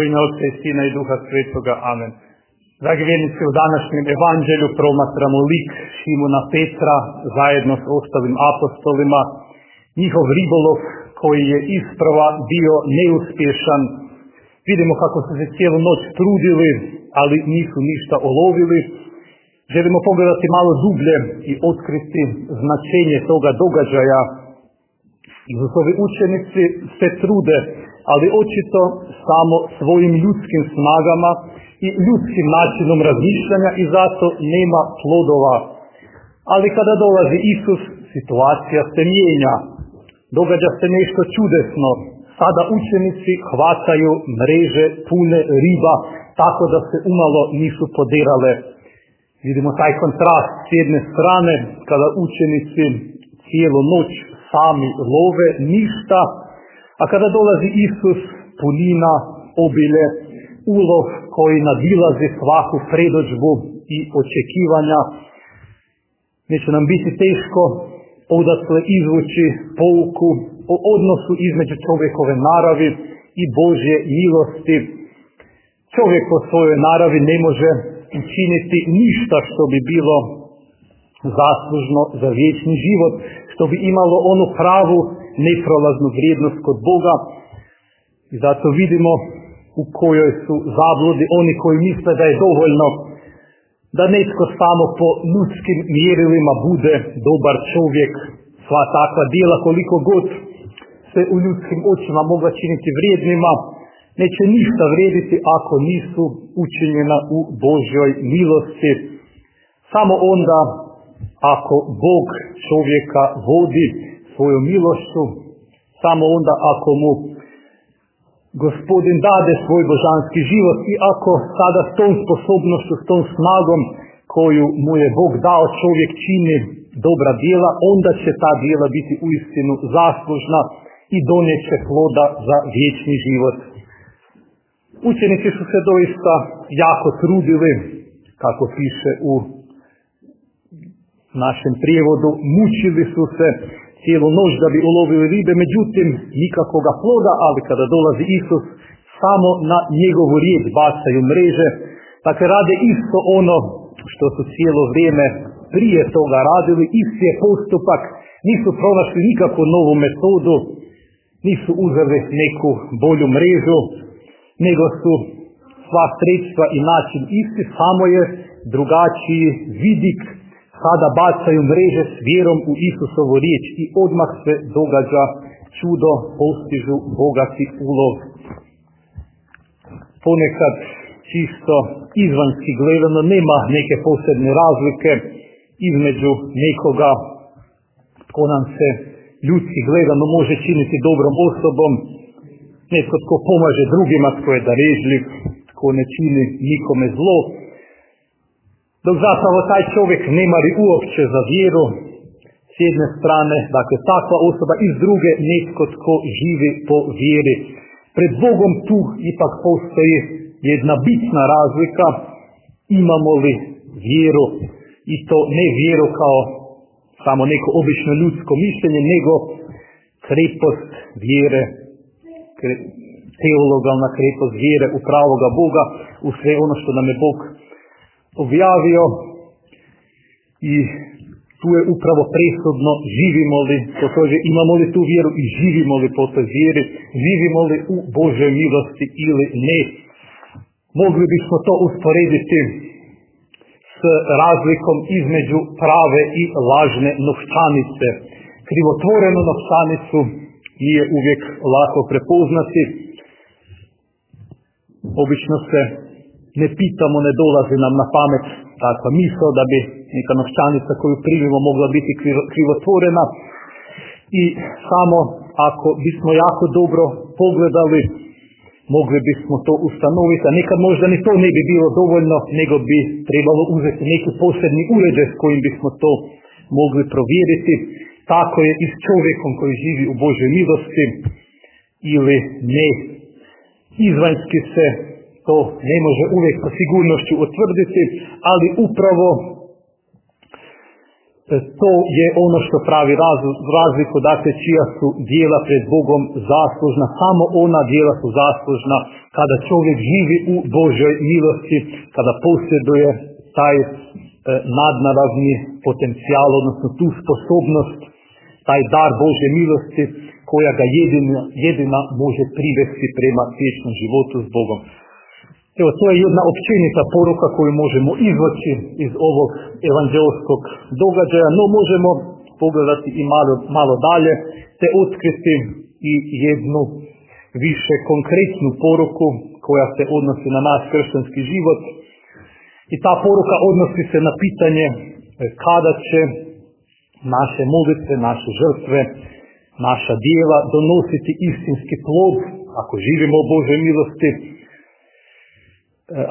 U ime Otca i Sina i Duha Svetoga. Amen. Dragi vjernici, u današnjem evanđelju promatramo lik Šimuna Petra zajedno s ostalim apostolima, njihov ribolov koji je isprava bio neuspješan. Vidimo kako su se cijelu noć trudili, ali nisu ništa olovili. Želimo pogledati malo dublje i otkriti značenje toga događaja. Isusovi učenici se trude, ali očito samo svojim ljudskim snagama i ljudskim načinom razmišljanja i zato nema plodova. Ali kada dolazi Isus, situacija se mijenja. Događa se nešto čudesno. Sada učenici hvataju mreže pune riba, tako da se umalo nisu poderale. Vidimo taj kontrast s jedne strane, kada učenici cijelu noć sami love ništa, a kada dolazi Isus, punina, obilje, ulov koji nadilazi svaku predođbu i očekivanja, neće nam biti teško odatle izvući pouku o odnosu između čovjekove naravi i Božje milosti. Čovjek po svojoj naravi ne može učiniti ništa što bi bilo zaslužno za vječni život, što bi imalo onu pravu neprolaznu vrijednost kod Boga. I zato vidimo u kojoj su zabludi oni koji misle da je dovoljno da netko samo po ljudskim mjerilima bude dobar čovjek, sva takva dijela koliko god se u ljudskim očima mogla činiti vrijednima, neće ništa vrijediti ako nisu učinjena u Božjoj milosti. Samo onda ako Bog čovjeka vodi svojom milošću, samo onda ako mu gospodin dade svoj božanski život i ako sada s tom sposobnošću, s tom snagom koju mu je Bog dao čovjek čini dobra dijela, onda će ta dijela biti uistinu zaslužna i donjeće ploda za vječni život. Učenici su se doista jako trudili, kako piše u našem prijevodu, mučili su se cijelu noć da bi ulovili ribe, međutim nikakvoga ploda, ali kada dolazi Isus, samo na njegovu riječ bacaju mreže. Dakle, rade isto ono što su cijelo vrijeme prije toga radili, isti je postupak, nisu pronašli nikakvu novu metodu, nisu uzeli neku bolju mrežu, nego su sva sredstva i način isti, samo je drugačiji vidik sada bacaju mreže s vjerom u Isusovu riječ i odmah se događa čudo, postižu bogati ulov. Ponekad čisto izvanski gledano nema neke posebne razlike između nekoga ko nam se ljudski gledano može činiti dobrom osobom, netko tko pomaže drugima, tko je darežljiv, tko ne čini nikome zlo, dok zapravo taj čovjek ne mari uopće za vjeru, s jedne strane, dakle takva osoba i s druge netko tko živi po vjeri. Pred Bogom tu ipak postoji jedna bitna razlika, imamo li vjeru i to ne vjeru kao samo neko obično ljudsko mišljenje, nego krepost vjere, teologalna krepost vjere u pravoga Boga, u sve ono što nam je Bog objavio i tu je upravo presudno živimo li po toj imamo li tu vjeru i živimo li po toj vjeri, živimo li u Božoj milosti ili ne. Mogli bismo to usporediti s razlikom između prave i lažne novčanice. Krivotvorenu novčanicu nije uvijek lako prepoznati. Obično se ne pitamo, ne dolazi nam na pamet takva misao da bi neka novčanica koju primimo mogla biti krivotvorena i samo ako bismo jako dobro pogledali mogli bismo to ustanoviti, a nekad možda ni to ne bi bilo dovoljno, nego bi trebalo uzeti neki posebni uređaj s kojim bismo to mogli provjeriti. Tako je i s čovjekom koji živi u Božoj milosti ili ne. Izvanjski se to ne može uvijek sa sigurnošću utvrditi, ali upravo to je ono što pravi razliku, dakle čija su dijela pred Bogom zaslužna, samo ona dijela su zaslužna kada čovjek živi u Božoj milosti, kada posjeduje taj e, nadnaravni potencijal, odnosno tu sposobnost, taj dar Bože milosti koja ga jedina, jedina može privesti prema vječnom životu s Bogom. Evo, to je jedna općenita poruka koju možemo izvući iz ovog evanđelskog događaja, no možemo pogledati i malo, malo dalje, te otkriti i jednu više konkretnu poruku koja se odnosi na naš kršćanski život. I ta poruka odnosi se na pitanje kada će naše molitve, naše žrtve, naša dijela donositi istinski plod, ako živimo u Božoj milosti,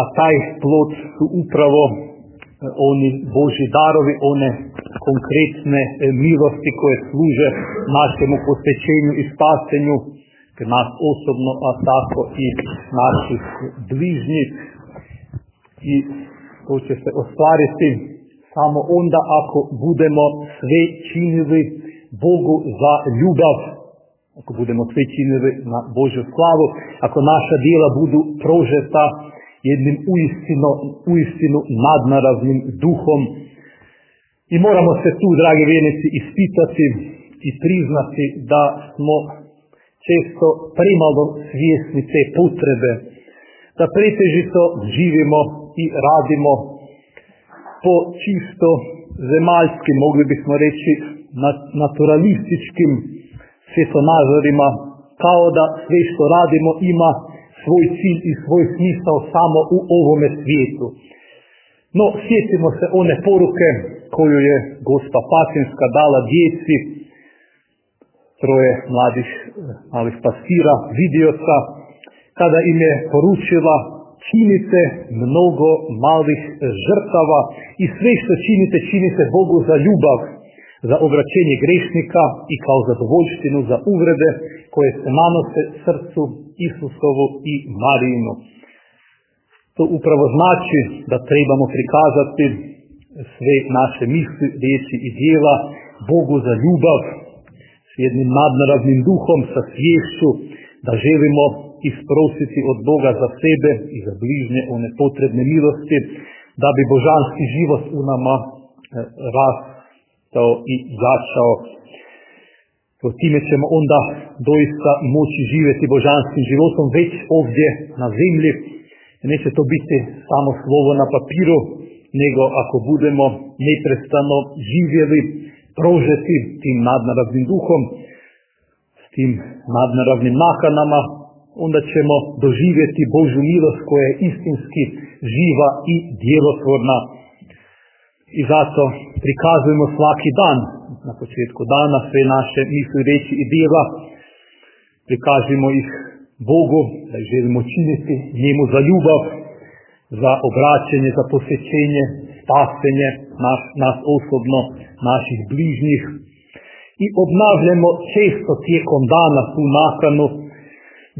a taj plod su upravo e, oni Boži darovi, one konkretne e, milosti koje služe našemu posvećenju i spasenju, nas osobno, a tako i naših bližnjih. I to će se ostvariti samo onda ako budemo sve činili Bogu za ljubav, ako budemo sve činili na Božju slavu, ako naša dijela budu prožeta jednim uistinu, uistinu nadnaravnim duhom. I moramo se tu, dragi vjernici, ispitati i priznati da smo često premalo svjesni te potrebe, da pretežito živimo i radimo po čisto zemaljskim, mogli bismo reći, naturalističkim svjetonazorima, kao da sve što radimo ima svoj cilj i svoj smisao samo u ovome svijetu. No, sjetimo se one poruke koju je gospa Patinska dala djeci, troje mladih malih pastira, vidioca, kada im je poručila činite mnogo malih žrtava i sve što činite, činite Bogu za ljubav, za obraćenje grešnika i kao zadovoljštinu za uvrede koje se nanose srcu Isusovu i Marijinu. To upravo znači da trebamo prikazati sve naše misli, riječi i dijela Bogu za ljubav s jednim nadnaravnim duhom, sa svješću, da želimo isprositi od Boga za sebe i za bližnje one potrebne milosti, da bi božanski život u nama e, rastao i jačao. To time ćemo onda doista moći živjeti božanskim životom već ovdje na zemlji. Neće to biti samo slovo na papiru, nego ako budemo neprestano živjeli, prožeti tim nadnaravnim duhom, s tim nadnaravnim nakanama, onda ćemo doživjeti Božu milost koja je istinski živa i djelotvorna. I zato prikazujemo svaki dan, na početku dana, sve naše misli, reći i djela, prikazujemo ih Bogu, da ih želimo činiti, njemu za ljubav, za obraćenje, za posjećenje, spasenje nas, nas osobno, naših bližnjih. I obnavljamo često tijekom dana tu nakanu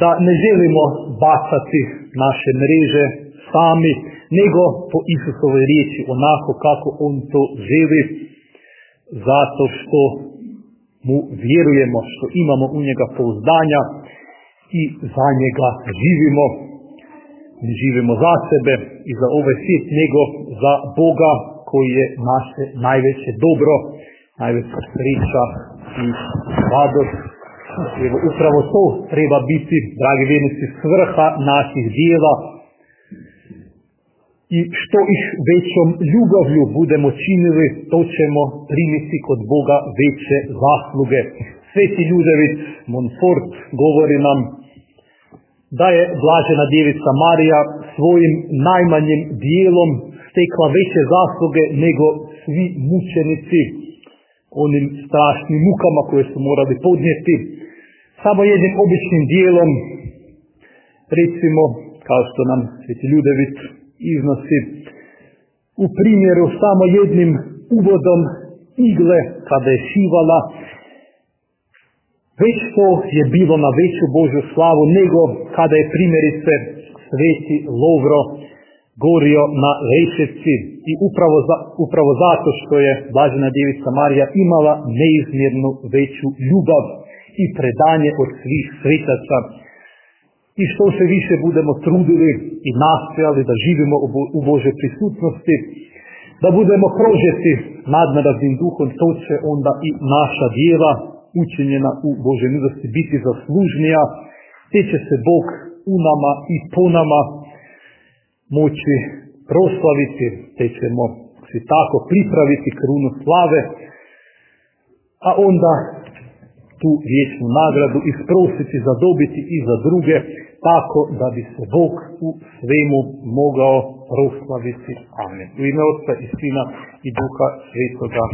da ne želimo bacati naše mreže sami, nego po Isusovoj riječi onako kako On to želi, zato što mu vjerujemo, što imamo u njega pouzdanja i za njega živimo. Ne živimo za sebe i za ovaj svijet, nego za Boga koji je naše najveće dobro, najveća sreća i radost Evo, upravo to treba biti, dragi vjernici, svrha naših dijela i što ih većom ljubavlju budemo činili, to ćemo primiti kod Boga veće zasluge. Sveti Ljudevic Monfort govori nam da je blažena djevica Marija svojim najmanjim dijelom stekla veće zasluge nego svi mučenici onim strašnim mukama koje su morali podnijeti samo jednim običnim dijelom, recimo, kao što nam Sveti Ljudević iznosi, u primjeru samo jednim uvodom igle kada je šivala, već to je bilo na veću Božju slavu nego kada je primjerice sveti Lovro gorio na Leševci. I upravo, za, upravo zato što je Blažena djevica Marija imala neizmjernu veću ljubav i predanje od svih svetaca i što se više budemo trudili i nastojali da živimo u Bože prisutnosti, da budemo prožeti nadnaradnim duhom, to će onda i naša djela učinjena u Bože milosti biti zaslužnija, te će se Bog u nama i po nama moći proslaviti, te ćemo se tako pripraviti krunu slave, a onda tu vječnu nagradu isprositi, zadobiti i za druge, tako da bi se Bog u svemu mogao proslaviti. Amen. U ime Otca i Sina i Duha Svetoga.